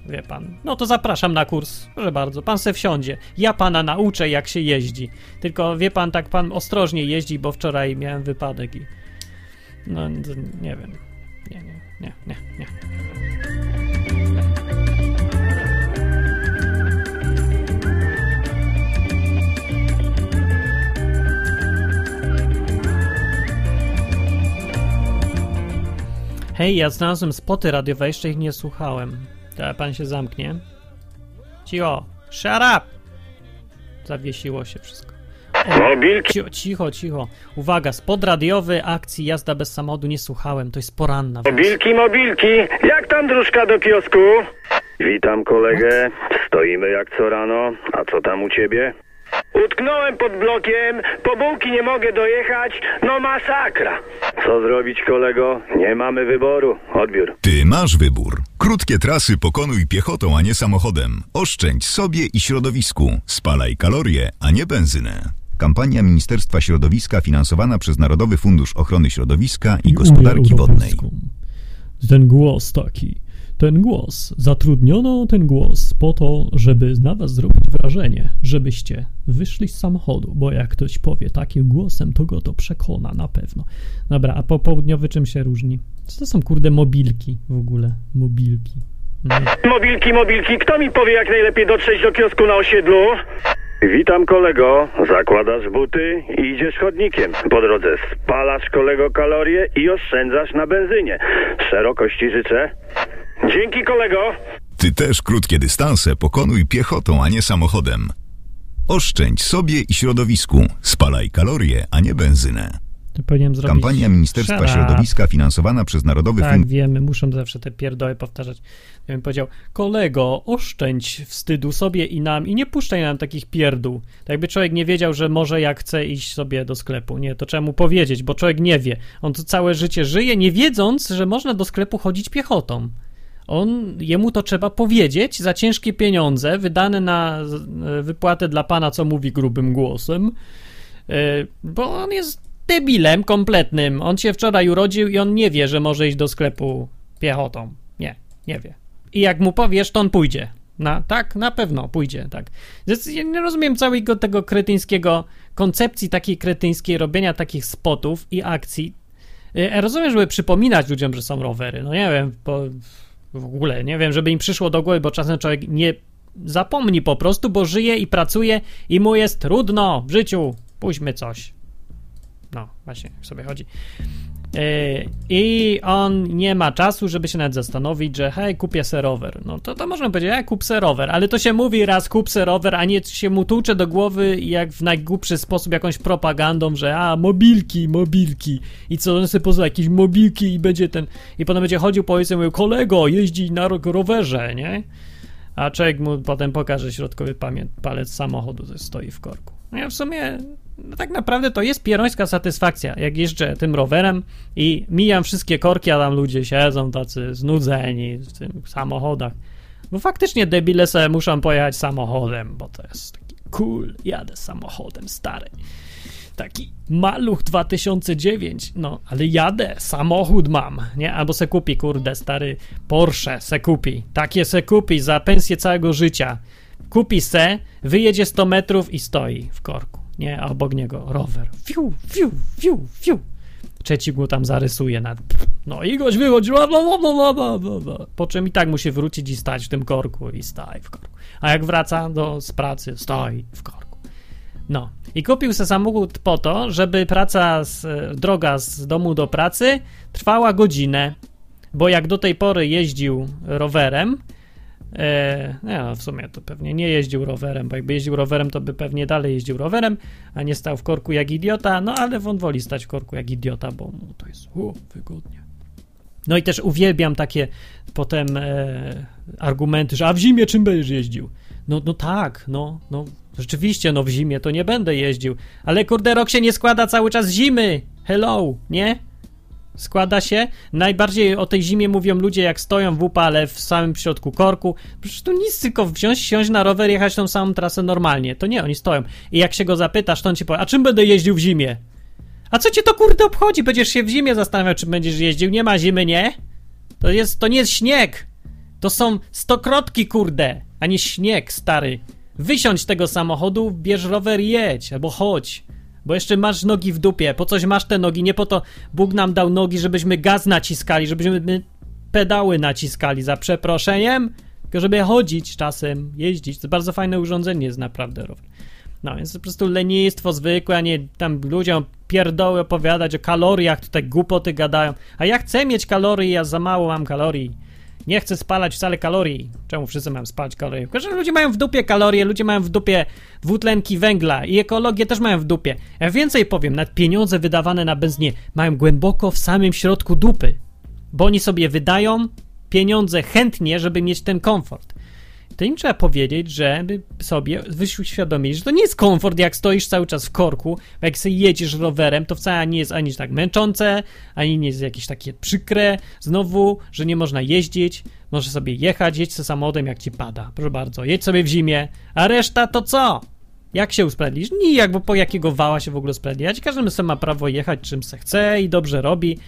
Wie pan. No to zapraszam na kurs. Proszę bardzo, pan se wsiądzie. Ja pana nauczę, jak się jeździ. Tylko wie pan, tak pan ostrożnie jeździ, bo wczoraj miałem wypadek i. No, nie wiem. Nie, nie, nie, nie, nie. Hej, ja znalazłem spoty radiowe, jeszcze ich nie słuchałem. Teraz pan się zamknie. Cicho, shut up! Zawiesiło się wszystko. Mobilki. Cicho, cicho, cicho. Uwaga, spot radiowy akcji jazda bez samochodu nie słuchałem, to jest poranna. wersja. Mobilki, mobilki, jak tam dróżka do kiosku? Witam kolegę, stoimy jak co rano, a co tam u ciebie? Utknąłem pod blokiem, po bułki nie mogę dojechać, no masakra. Co zrobić kolego? Nie mamy wyboru, odbiór. Ty masz wybór. Krótkie trasy pokonuj piechotą, a nie samochodem. Oszczędź sobie i środowisku. Spalaj kalorie, a nie benzynę. Kampania Ministerstwa Środowiska finansowana przez Narodowy Fundusz Ochrony Środowiska i Gospodarki Unię Wodnej. Ten głos taki. Ten głos. Zatrudniono ten głos po to, żeby na was zrobić wrażenie, żebyście wyszli z samochodu, bo jak ktoś powie takim głosem, to go to przekona na pewno. Dobra, a popołudniowy czym się różni? Co to są kurde mobilki w ogóle? Mobilki. Nie. Mobilki, mobilki, kto mi powie jak najlepiej dotrzeć do kiosku na osiedlu? Witam kolego, zakładasz buty i idziesz chodnikiem. Po drodze spalasz kolego kalorie i oszczędzasz na benzynie. Szerokości życzę. Dzięki kolego. Ty też krótkie dystanse pokonuj piechotą, a nie samochodem. Oszczędź sobie i środowisku. Spalaj kalorie, a nie benzynę. To. Kampania Ministerstwa up. Środowiska finansowana przez Narodowy Tak, Fundusz wiemy, muszą zawsze te pierdoły powtarzać. Ja bym powiedział, kolego, oszczędź wstydu sobie i nam i nie puszczaj nam takich pierdół. Tak jakby człowiek nie wiedział, że może jak chce iść sobie do sklepu. Nie, to trzeba mu powiedzieć, bo człowiek nie wie. On tu całe życie żyje, nie wiedząc, że można do sklepu chodzić piechotą. On, jemu to trzeba powiedzieć za ciężkie pieniądze wydane na e, wypłatę dla pana, co mówi grubym głosem, e, bo on jest debilem kompletnym. On się wczoraj urodził i on nie wie, że może iść do sklepu piechotą. Nie, nie wie. I jak mu powiesz, to on pójdzie. Na, tak, na pewno pójdzie, tak. Ja nie rozumiem całego tego kretyńskiego koncepcji takiej kretyńskiej robienia takich spotów i akcji. Ja rozumiem, żeby przypominać ludziom, że są rowery. No nie wiem, bo w ogóle nie wiem, żeby im przyszło do głowy, bo czasem człowiek nie zapomni po prostu, bo żyje i pracuje i mu jest trudno w życiu. Pójdźmy coś. No, właśnie, sobie chodzi. Yy, I on nie ma czasu, żeby się nawet zastanowić, że hej, kupię se rower. No to, to można powiedzieć, ja kup se rower, ale to się mówi raz kup se rower, a nie się mu tłucze do głowy jak w najgłupszy sposób jakąś propagandą, że a, mobilki, mobilki i co, on sobie pozwala jakieś mobilki i będzie ten, i potem będzie chodził po ulicy i mówił, kolego, jeździ na ro- rowerze, nie? A człowiek mu potem pokaże środkowy palec samochodu, że stoi w korku. No ja w sumie, no tak naprawdę to jest pierońska satysfakcja, jak jeżdżę tym rowerem i mijam wszystkie korki, a tam ludzie siedzą tacy znudzeni w tych samochodach. Bo faktycznie debile sobie muszą pojechać samochodem, bo to jest taki cool, jadę samochodem stary. Taki maluch 2009, no ale jadę, samochód mam, nie? Albo se kupi, kurde, stary Porsche se kupi, takie se kupi za pensję całego życia. Kupi se, wyjedzie 100 metrów i stoi w korku, nie? A obok niego rower. Fiu, fiu, fiu, fiu. Trzeci go tam zarysuje na... No i goś wychodzi, bla, bla, bla, bla, bla, bla, po czym i tak musi wrócić i stać w tym korku i stoi w korku. A jak wraca do, z pracy, stoi w korku. No. I kupił sobie samochód po to, żeby praca, z, droga z domu do pracy trwała godzinę. Bo jak do tej pory jeździł rowerem, nie no, w sumie to pewnie nie jeździł rowerem, bo jakby jeździł rowerem, to by pewnie dalej jeździł rowerem, a nie stał w korku jak idiota. No ale on woli stać w korku jak idiota, bo mu to jest u, wygodnie. No i też uwielbiam takie potem e, argumenty, że a w zimie czym będziesz jeździł? No, no tak, no, no rzeczywiście, no w zimie to nie będę jeździł, ale kurde, rok się nie składa cały czas zimy. Hello, nie? Składa się. Najbardziej o tej zimie mówią ludzie, jak stoją w upale w samym środku korku. Przecież tu nic, tylko wziąć, siąść na rower, jechać tą samą trasę normalnie. To nie, oni stoją. I jak się go zapytasz, to on ci powie, a czym będę jeździł w zimie? A co cię to kurde obchodzi? Będziesz się w zimie zastanawiał, czy będziesz jeździł. Nie ma zimy, nie? To jest, to nie jest śnieg. To są stokrotki, kurde, a nie śnieg, stary. Wysiądź tego samochodu, bierz rower i jedź, albo chodź. Bo jeszcze masz nogi w dupie. Po coś masz te nogi? Nie po to Bóg nam dał nogi, żebyśmy gaz naciskali, żebyśmy pedały naciskali, za przeproszeniem, tylko żeby chodzić czasem, jeździć. To bardzo fajne urządzenie jest naprawdę rower. No, więc po prostu lenistwo zwykłe, a nie tam ludziom pierdoły opowiadać o kaloriach, tutaj głupoty gadają. A ja chcę mieć kalorii, ja za mało mam kalorii. Nie chcę spalać wcale kalorii. Czemu wszyscy mają spalać kalorie? Że ludzie mają w dupie kalorie, ludzie mają w dupie dwutlenki węgla i ekologię też mają w dupie. Ja więcej powiem, nawet pieniądze wydawane na benzynie mają głęboko w samym środku dupy. Bo oni sobie wydają pieniądze chętnie, żeby mieć ten komfort. To im trzeba powiedzieć, żeby sobie uświadomić, że to nie jest komfort, jak stoisz cały czas w korku, bo jak sobie jedziesz rowerem, to wcale nie jest ani tak męczące, ani nie jest jakieś takie przykre, znowu, że nie można jeździć, możesz sobie jechać, jedź sobie samochodem, jak ci pada, proszę bardzo, jedź sobie w zimie, a reszta to co? Jak się usprawiedliwisz? Nijak, bo po jakiego wała się w ogóle usprawiedliwiać? Każdy sobie ma prawo jechać czym se chce i dobrze robi.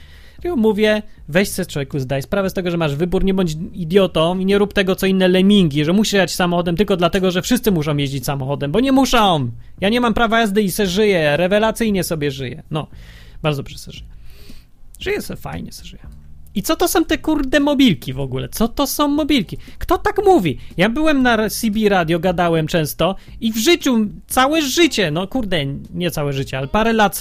Dlatego mówię, weź se człowieku, zdaj sprawę z tego, że masz wybór, nie bądź idiotą i nie rób tego, co inne lemingi, że musisz jechać samochodem tylko dlatego, że wszyscy muszą jeździć samochodem, bo nie muszą. Ja nie mam prawa jazdy i se żyję, rewelacyjnie sobie żyję. No, bardzo dobrze se żyję. Żyję se fajnie, se żyję. I co to są te kurde mobilki w ogóle? Co to są mobilki? Kto tak mówi? Ja byłem na CB Radio, gadałem często i w życiu, całe życie, no kurde, nie całe życie, ale parę lat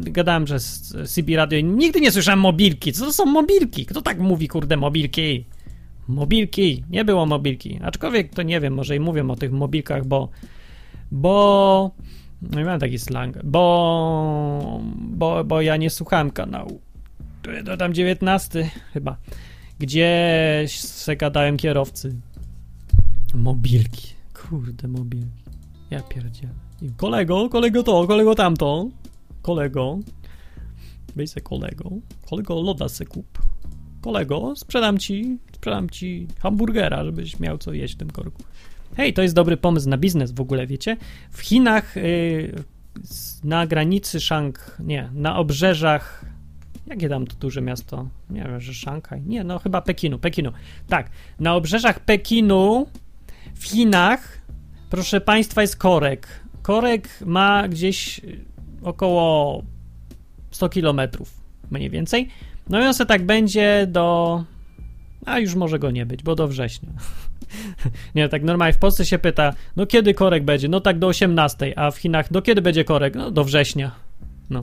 gadałem przez CB Radio i nigdy nie słyszałem mobilki. Co to są mobilki? Kto tak mówi, kurde, mobilki? Mobilki, nie było mobilki. Aczkolwiek to nie wiem, może i mówią o tych mobilkach, bo. Bo. No nie mam taki slang. Bo. Bo, bo ja nie słuchałem kanału. To tam 19 chyba. Gdzie se gadałem kierowcy. Mobilki. Kurde, mobilki. Ja pierdzielę. Kolego, kolego to, kolego tamto. Kolego. Weź se kolego. Kolego, loda se kup. Kolego, sprzedam ci, sprzedam ci hamburgera, żebyś miał co jeść w tym korku. Hej, to jest dobry pomysł na biznes w ogóle, wiecie? W Chinach yy, na granicy Szang, nie, na obrzeżach Jakie tam to duże miasto? Nie wiem, że Szanghaj. Nie, no chyba Pekinu, Pekinu. Tak, na obrzeżach Pekinu w Chinach, proszę państwa, jest korek. Korek ma gdzieś y, około 100 kilometrów, mniej więcej. No i on se tak będzie do... A już może go nie być, bo do września. nie, tak normalnie w Polsce się pyta, no kiedy korek będzie? No tak do 18, a w Chinach, do kiedy będzie korek? No do września. No.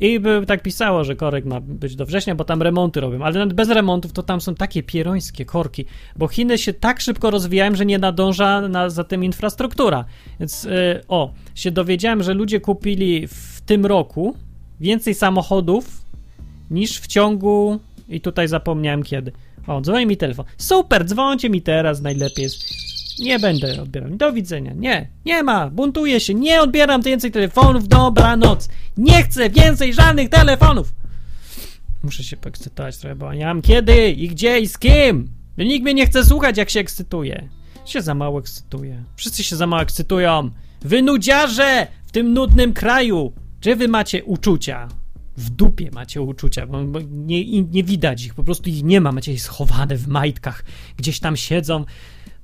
I by tak pisało, że korek ma być do września, bo tam remonty robią. Ale nawet bez remontów to tam są takie pierońskie korki, bo Chiny się tak szybko rozwijają, że nie nadąża na, za tym infrastruktura. Więc y, o, się dowiedziałem, że ludzie kupili w tym roku więcej samochodów niż w ciągu. I tutaj zapomniałem kiedy. O, dzwoni mi telefon. Super, dzwońcie mi teraz, najlepiej jest. Nie będę odbierał. Do widzenia. Nie, nie ma. Buntuję się. Nie odbieram więcej telefonów. Dobranoc. Nie chcę więcej żadnych telefonów. Muszę się poekscytować trochę, bo nie mam kiedy i gdzie i z kim. Nikt mnie nie chce słuchać, jak się ekscytuje. Się za mało ekscytuje. Wszyscy się za mało ekscytują. Wy nudziarze w tym nudnym kraju. Czy wy macie uczucia? W dupie macie uczucia, bo, nie, nie widać ich, po prostu ich nie ma. Macie je schowane w majtkach, gdzieś tam siedzą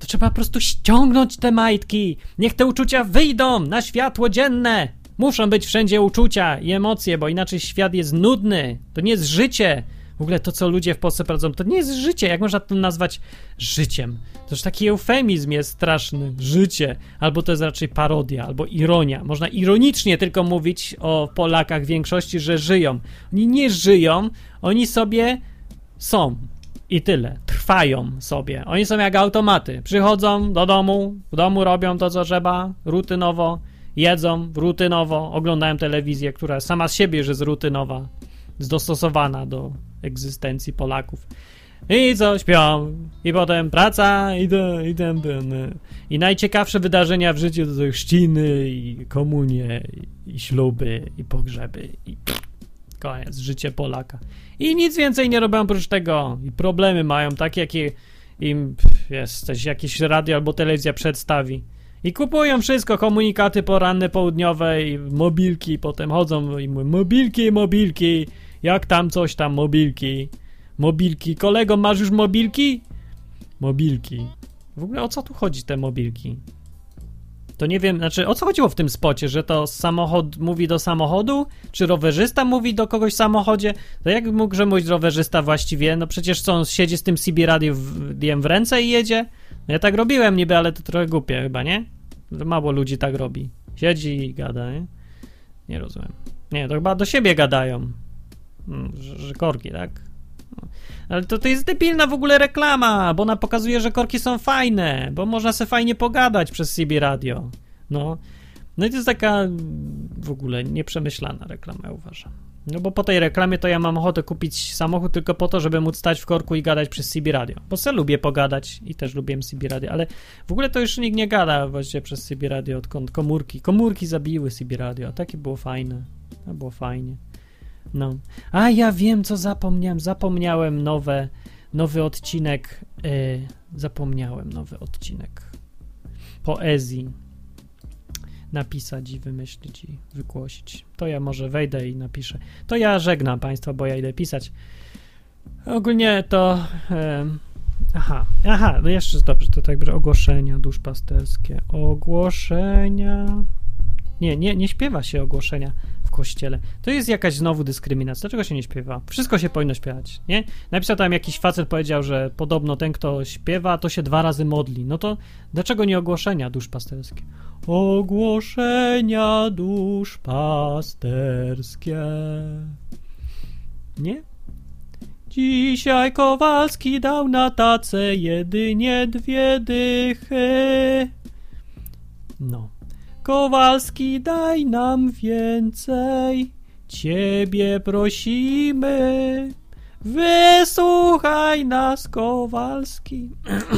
to trzeba po prostu ściągnąć te majtki. Niech te uczucia wyjdą na światło dzienne. Muszą być wszędzie uczucia i emocje, bo inaczej świat jest nudny. To nie jest życie. W ogóle to, co ludzie w Polsce prowadzą, to nie jest życie. Jak można to nazwać życiem? To już taki eufemizm jest straszny. Życie. Albo to jest raczej parodia, albo ironia. Można ironicznie tylko mówić o Polakach w większości, że żyją. Oni nie żyją, oni sobie są. I tyle. Trwają sobie. Oni są jak automaty. Przychodzą do domu, w domu robią to, co trzeba, rutynowo, jedzą rutynowo, oglądają telewizję, która sama z siebie już jest rutynowa, dostosowana do egzystencji Polaków. I co, śpią. I potem praca, i, to, i ten, ten. I najciekawsze wydarzenia w życiu to są chrzciny, i komunie, i, i śluby, i pogrzeby, i koniec, życie Polaka. I nic więcej nie robią oprócz tego. I problemy mają takie, jakie im pff, jest, coś, jakieś radio albo telewizja przedstawi. I kupują wszystko, komunikaty poranne, południowe i mobilki, potem chodzą i mówią, mobilki, mobilki, jak tam coś tam, mobilki, mobilki. Kolego, masz już mobilki? Mobilki. W ogóle o co tu chodzi te mobilki? To nie wiem, znaczy o co chodziło w tym spocie, że to samochód mówi do samochodu, czy rowerzysta mówi do kogoś w samochodzie? To jak mógł mówić rowerzysta właściwie? No przecież co, on siedzi z tym CB radiem w ręce i jedzie? No ja tak robiłem niby, ale to trochę głupie chyba, nie? Mało ludzi tak robi. Siedzi i gada, nie? Nie rozumiem. Nie, to chyba do siebie gadają. Mm, Że, że korki, tak? No. Ale to, to jest debilna w ogóle reklama, bo ona pokazuje, że korki są fajne, bo można sobie fajnie pogadać przez CB radio. No. No i to jest taka w ogóle nieprzemyślana reklama, ja uważam. No bo po tej reklamie to ja mam ochotę kupić samochód tylko po to, żeby móc stać w korku i gadać przez CB radio. Bo se lubię pogadać i też lubię CB radio, ale w ogóle to już nikt nie gada właściwie przez CB radio, odkąd komórki. Komórki zabiły CB radio, a takie było fajne. To było fajnie. No. A ja wiem, co zapomniałem. Zapomniałem nowe, nowy odcinek. Yy, zapomniałem nowy odcinek poezji. napisać i wymyślić i wygłosić. To ja może wejdę i napiszę. To ja żegnam Państwa, bo ja idę pisać. Ogólnie to. aha, aha, no jeszcze dobrze, to tak, że ogłoszenia duszpasterskie. Ogłoszenia. Nie, nie, nie śpiewa się ogłoszenia kościele. To jest jakaś znowu dyskryminacja. Dlaczego się nie śpiewa? Wszystko się powinno śpiewać, nie? Napisał tam jakiś facet, powiedział, że podobno ten, kto śpiewa, to się dwa razy modli. No to dlaczego nie ogłoszenia duszpasterskie? Ogłoszenia duszpasterskie. Nie? Dzisiaj Kowalski dał na tacę jedynie dwie dychy. No. Kowalski, daj nam więcej. Ciebie prosimy. Wysłuchaj nas, Kowalski.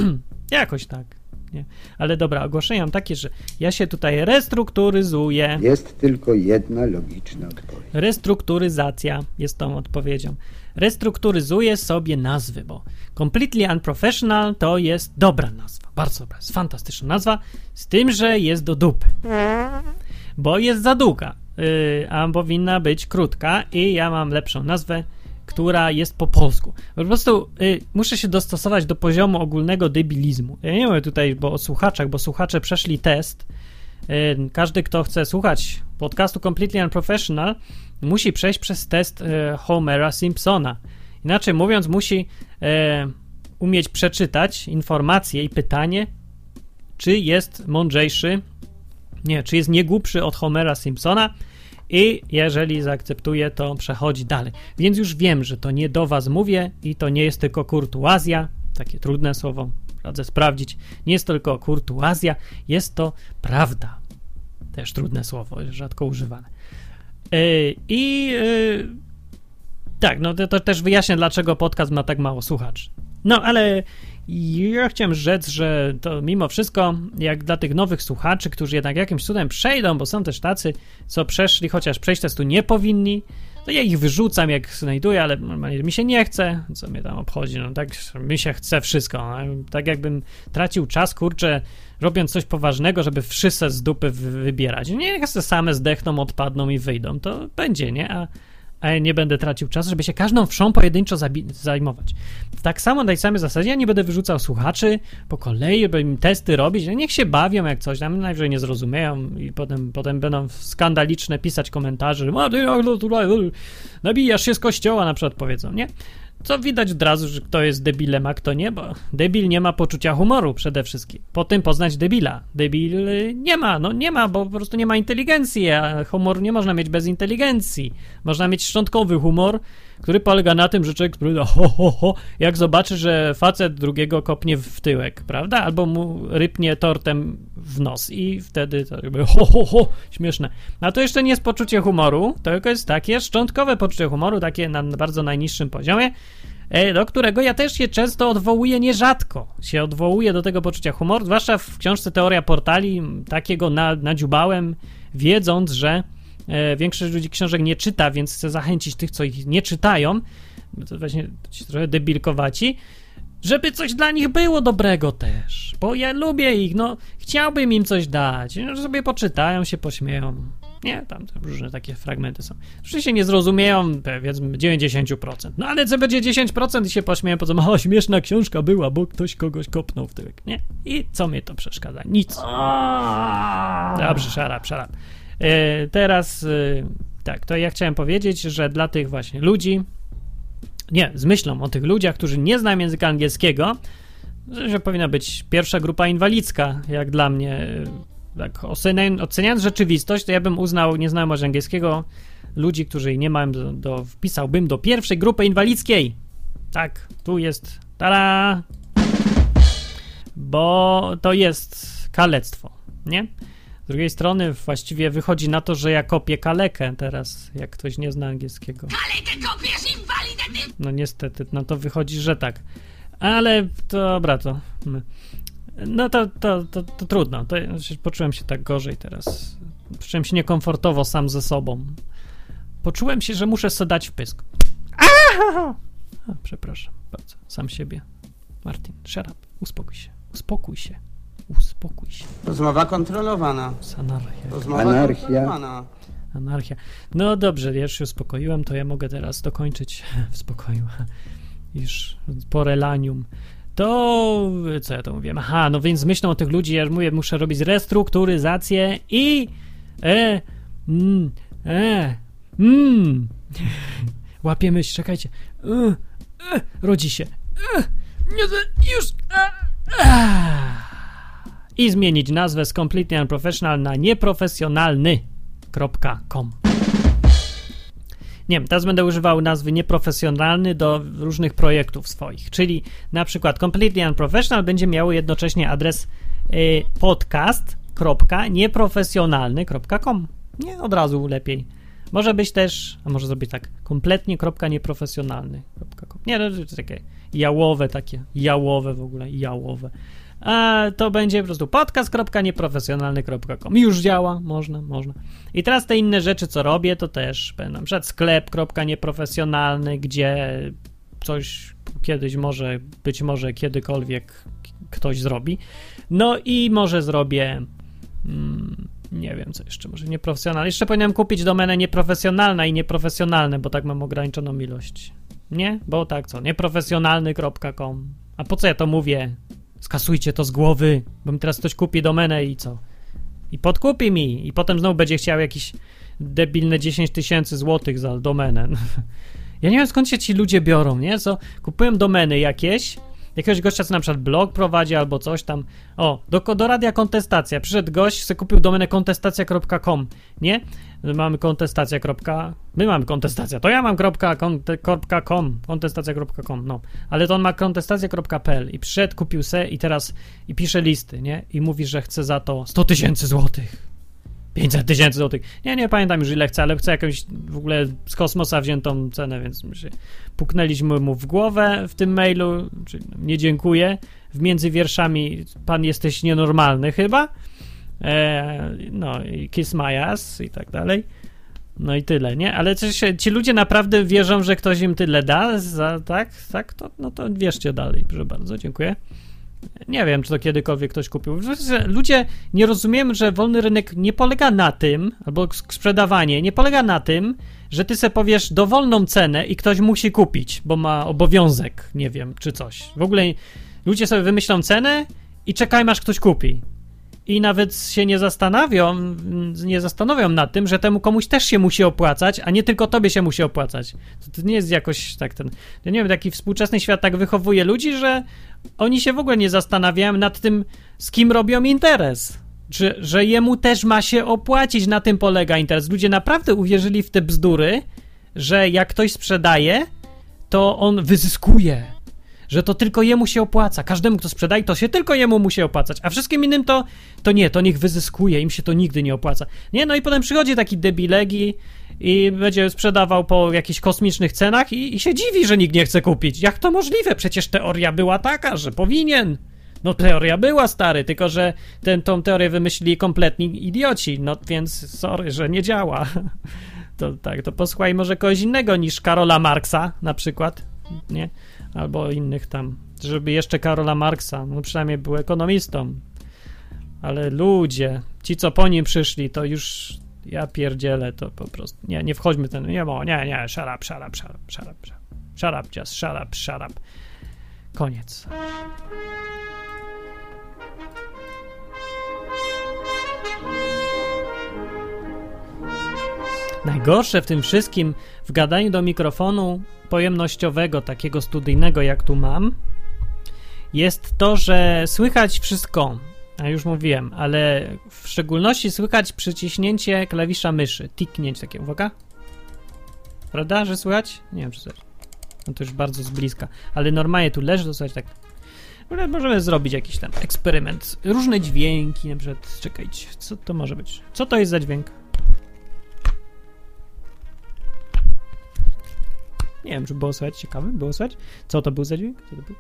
Jakoś tak. Nie. Ale dobra, ogłoszenia mam takie, że ja się tutaj restrukturyzuję. Jest tylko jedna logiczna odpowiedź. Restrukturyzacja jest tą odpowiedzią. Restrukturyzuję sobie nazwy, bo Completely Unprofessional to jest dobra nazwa. Bardzo dobra, jest fantastyczna nazwa, z tym, że jest do dupy. Bo jest za długa, yy, a powinna być krótka i ja mam lepszą nazwę, która jest po polsku. Po prostu y, muszę się dostosować do poziomu ogólnego debilizmu. Ja nie mówię tutaj bo o słuchaczach, bo słuchacze przeszli test. Y, każdy, kto chce słuchać podcastu Completely Unprofessional, musi przejść przez test y, Homera Simpsona. Inaczej mówiąc, musi e, umieć przeczytać informację i pytanie, czy jest mądrzejszy, nie, czy jest nie głupszy od Homera Simpsona i jeżeli zaakceptuje, to przechodzi dalej. Więc już wiem, że to nie do was mówię i to nie jest tylko kurtuazja, takie trudne słowo, radzę sprawdzić, nie jest tylko kurtuazja, jest to prawda. Też trudne słowo, rzadko używane. Yy, I yy, tak, no to, to też wyjaśnię, dlaczego podcast ma tak mało słuchaczy. No, ale ja chciałem rzec, że to mimo wszystko, jak dla tych nowych słuchaczy, którzy jednak jakimś cudem przejdą, bo są też tacy, co przeszli, chociaż przejść testu nie powinni, to ja ich wyrzucam, jak znajduję, ale normalnie mi się nie chce, co mnie tam obchodzi, no tak, mi się chce wszystko, no, tak jakbym tracił czas, kurczę, robiąc coś poważnego, żeby wszyscy z dupy wy- wybierać. Nie, se same zdechną, odpadną i wyjdą, to będzie, nie? A a ja nie będę tracił czasu, żeby się każdą wszą pojedynczo zajmować. Tak samo na tej samej zasadzie ja nie będę wyrzucał słuchaczy po kolei, żeby im testy robić, no niech się bawią jak coś, tam najwyżej nie zrozumieją i potem, potem będą skandaliczne pisać komentarze, że "A ty, jak to tutaj, y, nabijasz się z kościoła na przykład powiedzą, nie? Co widać od razu, że kto jest debilem, a kto nie, bo debil nie ma poczucia humoru przede wszystkim. Po tym poznać debila. Debil y, nie ma, no nie ma, bo po prostu nie ma inteligencji, a humor nie można mieć bez inteligencji. Można mieć szczątkowy humor, który polega na tym, że człowiek powiada ho, ho, ho, jak zobaczy, że facet drugiego kopnie w tyłek, prawda? Albo mu rypnie tortem w nos i wtedy to jakby ho, ho, ho, śmieszne. A to jeszcze nie jest poczucie humoru, tylko jest takie szczątkowe poczucie humoru, takie na bardzo najniższym poziomie, e, do którego ja też się często odwołuję, nierzadko się odwołuję do tego poczucia humoru, zwłaszcza w książce Teoria Portali, takiego na, nadziubałem, wiedząc, że większość ludzi książek nie czyta, więc chcę zachęcić tych, co ich nie czytają, bo to właśnie ci trochę debilkowaci, żeby coś dla nich było dobrego też, bo ja lubię ich, no chciałbym im coś dać, no, że sobie poczytają, się pośmieją. Nie, tam różne takie fragmenty są. Oczywiście nie zrozumieją, powiedzmy, 90%. No ale co będzie 10% i się pośmieją, po co, o, śmieszna książka była, bo ktoś kogoś kopnął w tyłek, nie? I co mnie to przeszkadza? Nic. Dobrze, szarap, szarap. E, teraz, e, tak, to ja chciałem powiedzieć, że dla tych właśnie ludzi, nie, z myślą o tych ludziach, którzy nie znają języka angielskiego, że powinna być pierwsza grupa inwalidzka, jak dla mnie. e, Tak, oceniając, oceniając rzeczywistość, to ja bym uznał nieznajomość angielskiego ludzi, którzy nie mają, do, do, wpisałbym do pierwszej grupy inwalidzkiej. Tak, tu jest. Tada! Bo to jest kalectwo, nie? Z drugiej strony właściwie wychodzi na to, że ja kopię kalekę teraz, jak ktoś nie zna angielskiego. Kalekę kopiesz inwalidę! No niestety, no to wychodzi, że tak. Ale dobra, to... No to, to, to, to trudno. To, poczułem się tak gorzej teraz. Poczułem się niekomfortowo sam ze sobą. Poczułem się, że muszę sobie dać w pysk. A, przepraszam bardzo. Sam siebie. Martin, shut up. Uspokój się. Uspokój się. Uspokój się. Rozmowa kontrolowana. To jest anarchia. Rozmowa Anarchia. kontrolowana. Anarchia. No dobrze, ja już się uspokoiłem, to ja mogę teraz dokończyć w spokoju. Już po relanium. To co ja to mówiłem? Aha, no więc myślą o tych ludzi, ja mówię, muszę robić restrukturyzację i e, mm, e, mm. Łapię myśl, czekajcie. E, e, rodzi się. E, nie, już. E, e. I zmienić nazwę z completely unprofessional na nieprofesjonalny.com. Nie wiem, teraz będę używał nazwy nieprofesjonalny do różnych projektów swoich, czyli na przykład Completely Unprofessional będzie miało jednocześnie adres y, podcast.nieprofesjonalny.com. Nie, od razu lepiej. Może być też, a może zrobić tak, kompletnie.nieprofesjonalny.com. Nie, no, to takie jałowe takie, jałowe w ogóle, jałowe. A to będzie po prostu podcast.nieprofesjonalny.com. Już działa, można, można. I teraz te inne rzeczy, co robię, to też będą na przykład sklep.nieprofesjonalny, gdzie coś kiedyś może, być może kiedykolwiek ktoś zrobi. No i może zrobię mm, nie wiem, co jeszcze, może nieprofesjonalne. Jeszcze powinienem kupić domenę nieprofesjonalna i nieprofesjonalne, bo tak mam ograniczoną ilość. Nie? Bo tak co, nieprofesjonalny.com. A po co ja to mówię? Skasujcie to z głowy, bo mi teraz ktoś kupi domenę i co? I podkupi mi, i potem znowu będzie chciał jakieś debilne 10 tysięcy złotych za domenę. Ja nie wiem skąd się ci ludzie biorą, nie? Co? Kupują domeny jakieś, jakiegoś gościa, co na przykład blog prowadzi albo coś tam. O, do, do radia kontestacja. Przyszedł gość, sobie kupił domenę kontestacja.com, nie? Mamy kontestacja. My mamy kontestacja. To ja mam kropka, konte, kropka .com, kontestacja.com, no. Ale to on ma kontestacja.pl i przyszedł, kupił se i teraz i pisze listy, nie? I mówi, że chce za to 100 tysięcy złotych. 500 tysięcy złotych. Nie, nie pamiętam już ile chce, ale chce jakąś w ogóle z kosmosa wziętą cenę, więc my się puknęliśmy mu w głowę w tym mailu, czyli nie dziękuję. W między wierszami pan jesteś nienormalny chyba. E, no i kiss my ass i tak dalej. No i tyle, nie? Ale coś, ci ludzie naprawdę wierzą, że ktoś im tyle da, za, tak? Tak? To, no to wierzcie dalej, proszę bardzo, dziękuję. Nie wiem, czy to kiedykolwiek ktoś kupił. Ludzie nie rozumieją, że wolny rynek nie polega na tym, albo sprzedawanie nie polega na tym, że ty se powiesz dowolną cenę i ktoś musi kupić, bo ma obowiązek, nie wiem, czy coś. W ogóle ludzie sobie wymyślą cenę i czekają, aż ktoś kupi. I nawet się nie zastanawią, nie zastanowią nad tym, że temu komuś też się musi opłacać, a nie tylko tobie się musi opłacać. To, to nie jest jakoś tak ten. Ja nie wiem, taki współczesny świat tak wychowuje ludzi, że oni się w ogóle nie zastanawiają nad tym, z kim robią interes. Że, że jemu też ma się opłacić, na tym polega interes. Ludzie naprawdę uwierzyli w te bzdury, że jak ktoś sprzedaje, to on wyzyskuje że to tylko jemu się opłaca. Każdemu, kto sprzedaje, to się tylko jemu musi opłacać, a wszystkim innym to, to nie, to niech wyzyskuje, im się to nigdy nie opłaca. Nie, no i potem przychodzi taki debilegi i będzie sprzedawał po jakichś kosmicznych cenach i, i się dziwi, że nikt nie chce kupić. Jak to możliwe? Przecież teoria była taka, że powinien. No teoria była, stary, tylko że ten, tą teorię wymyślili kompletni idioci, no więc sorry, że nie działa. To tak, to posłuchaj może kogoś innego niż Karola Marksa na przykład, nie? Albo innych tam, żeby jeszcze Karola Marksa, no przynajmniej był ekonomistą. Ale ludzie, ci co po nim przyszli, to już ja pierdzielę to po prostu. Nie, nie wchodźmy ten, nie, bo, nie, nie, shut up, shut up, shut up, shut up, shut up, just shut up, shut up. Koniec. Najgorsze w tym wszystkim, w gadaniu do mikrofonu pojemnościowego, takiego studyjnego, jak tu mam, jest to, że słychać wszystko. A już mówiłem, ale w szczególności słychać przyciśnięcie klawisza myszy. Tiknięcie takie, uwaga. Prawda, że słychać? Nie wiem, czy słychać. No to już bardzo z bliska. Ale normalnie tu leży, to słychać tak. Możemy zrobić jakiś tam eksperyment. Różne dźwięki, na przykład, czekajcie, co to może być? Co to jest za dźwięk? Nie wiem, czy było słychać, ciekawe, było słychać? Co to był za dźwięk? Co to był?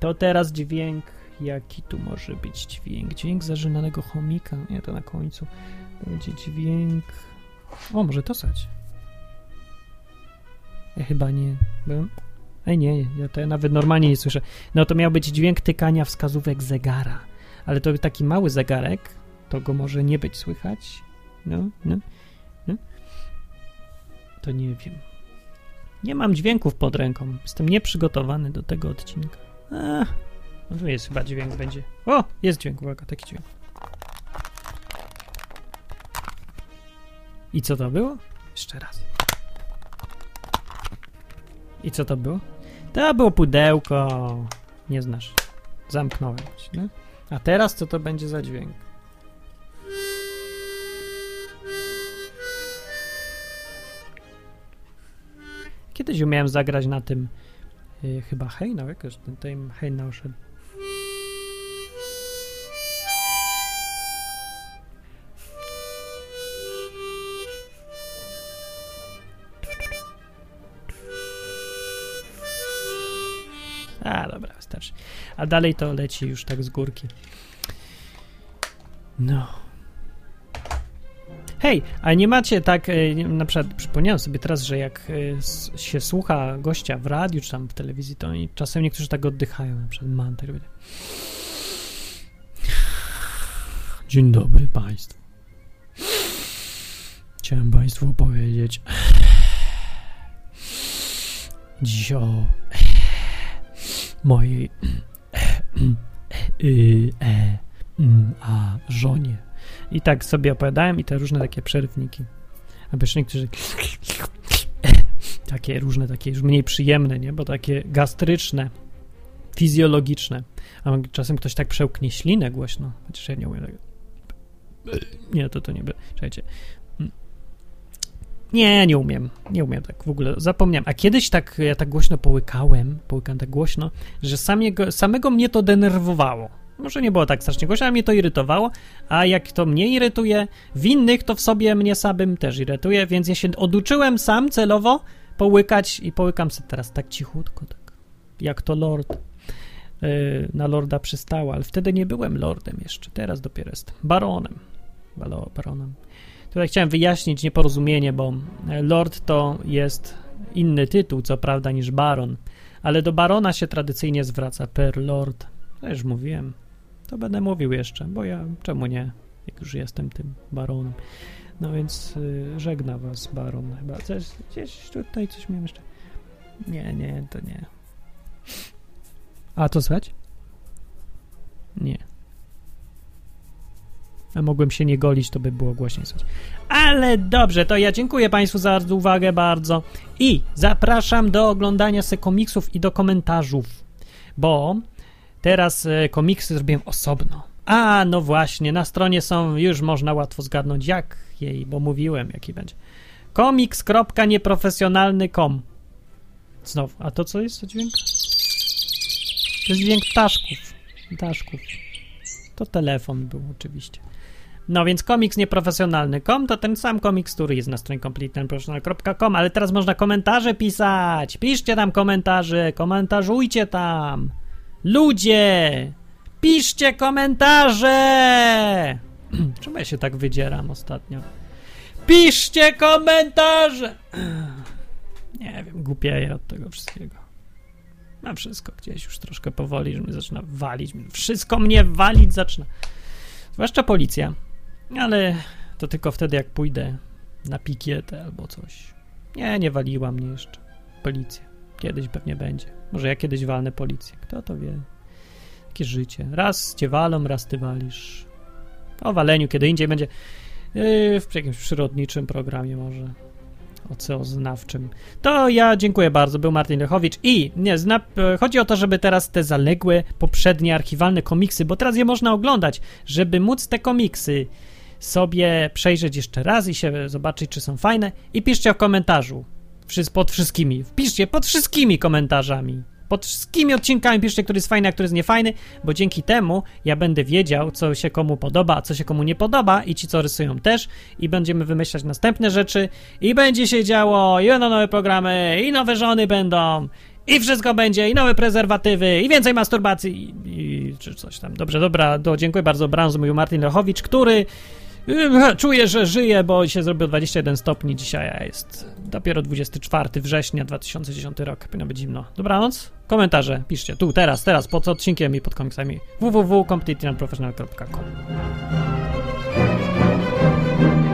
To teraz dźwięk, jaki tu może być dźwięk? Dźwięk zażynanego chomika, nie, to na końcu. Będzie dźwięk... O, może to słychać. Ja chyba nie byłem... Ej, nie, ja to nawet normalnie nie słyszę. No to miał być dźwięk tykania wskazówek zegara. ale to taki mały zegarek, to go może nie być słychać. No, no, no. To nie wiem. Nie mam dźwięków pod ręką. Jestem nieprzygotowany do tego odcinka. A, no tu jest chyba dźwięk będzie. O, jest dźwięk, uwaga, taki dźwięk. I co to było? Jeszcze raz. I co to było? To było pudełko. Nie znasz. Zamknąłem. ci, No? A teraz co to będzie za dźwięk? Kiedyś umiałem zagrać na tym yy, chyba hejnał, jakoś ten, ten hejnał szedł. A, dobra, wystarczy. A dalej to leci już tak z górki. No. Hej, a nie macie tak, e, na przykład przypomniałem sobie teraz, że jak e, się słucha gościa w radiu czy tam w telewizji, to oni czasem niektórzy tak oddychają, na przykład mam tak robię. Dzień dobry Państwu. Chciałem Państwu powiedzieć dziś o mojej y, e, mm, a żonie. I tak sobie opowiadałem i te różne takie przerwniki. A jeszcze niektórzy takie różne, takie już mniej przyjemne, nie? Bo takie gastryczne, fizjologiczne. A czasem ktoś tak przełknie ślinę głośno, chociaż ja nie umiem tego. Nie, to to nie by. Czekajcie. Mm. Nie, nie umiem. Nie umiem tak w ogóle. Zapomniałem. A kiedyś tak, ja tak głośno połykałem, połykałem tak głośno, że samego, samego mnie to denerwowało. Może nie było tak strasznie głośno, ale mnie to irytowało, a jak to mnie irytuje, w innych to w sobie mnie samym też irytuje, więc ja się oduczyłem sam celowo połykać i połykam sobie teraz tak cichutko, tak jak to lord yy, na lorda przystało, ale wtedy nie byłem lordem jeszcze, teraz dopiero jestem baronem. Balo, baronem. Tutaj chciałem wyjaśnić nieporozumienie, bo lord to jest inny tytuł, co prawda, niż baron, ale do barona się tradycyjnie zwraca per lord. To już mówiłem. To będę mówił jeszcze, bo ja czemu nie, jak już jestem tym baronem. No więc y, żegna was baron chyba. Coś, gdzieś tutaj coś miałem jeszcze. Nie, nie, to nie. A to słychać? Nie. A mogłem się nie golić, to by było głośniej słychać. Ale dobrze, to ja dziękuję Państwu za uwagę bardzo i zapraszam do oglądania se komiksów i do komentarzów, bo teraz e, komiksy zrobiłem osobno. A, no właśnie, na stronie są, już można łatwo zgadnąć jak jej, bo mówiłem jaki będzie. komiks.nieprofesjonalny.com Znowu, a to co jest za dźwięk? To jest dźwięk ptaszków. Ptaszków. To telefon był oczywiście. No więc komiks nieprofesjonalny.com to ten sam komiks, który jest na stronie completeandprofessional.com, ale teraz można komentarze pisać. Piszcie tam komentarze, komentarzujcie tam. Ludzie! Piszcie komentarze! Czemu ja się tak wydzieram ostatnio? Piszcie komentarze! Nie wiem, głupieję od tego wszystkiego. Na wszystko gdzieś już troszkę powoli, że mnie zaczyna walić. Wszystko mnie walić zaczyna. Zwłaszcza policja. Ale to tylko wtedy, jak pójdę na pikietę albo coś. Nie, nie waliła mnie jeszcze. Policja. Kiedyś pewnie będzie. Może ja kiedyś walnę policję. Kto to wie? Takie życie. Raz cię walą, raz ty walisz. O waleniu kiedy indziej będzie yy, w jakimś przyrodniczym programie może oceoznawczym. To ja dziękuję bardzo, był Martin Lechowicz i nie, zna, chodzi o to, żeby teraz te zaległe, poprzednie archiwalne komiksy, bo teraz je można oglądać, żeby móc te komiksy sobie przejrzeć jeszcze raz i się zobaczyć, czy są fajne i piszcie w komentarzu pod wszystkimi, wpiszcie pod wszystkimi komentarzami. Pod wszystkimi odcinkami piszcie, który jest fajny, a który jest niefajny, bo dzięki temu ja będę wiedział, co się komu podoba, a co się komu nie podoba i ci, co rysują też. I będziemy wymyślać następne rzeczy. I będzie się działo. I będą nowe programy. I nowe żony będą. I wszystko będzie. I nowe prezerwatywy. I więcej masturbacji. I, i czy coś tam. Dobrze, dobra, to dziękuję bardzo. Brąz mówił Martin Lechowicz, który Ym, Czuję, że żyję, bo się zrobiło 21 stopni. Dzisiaj, a jest dopiero 24 września 2010 rok. Powinno być zimno. Dobranoc. Komentarze piszcie tu, teraz, teraz, pod odcinkiem i pod komiksami www.competitionprofessional.com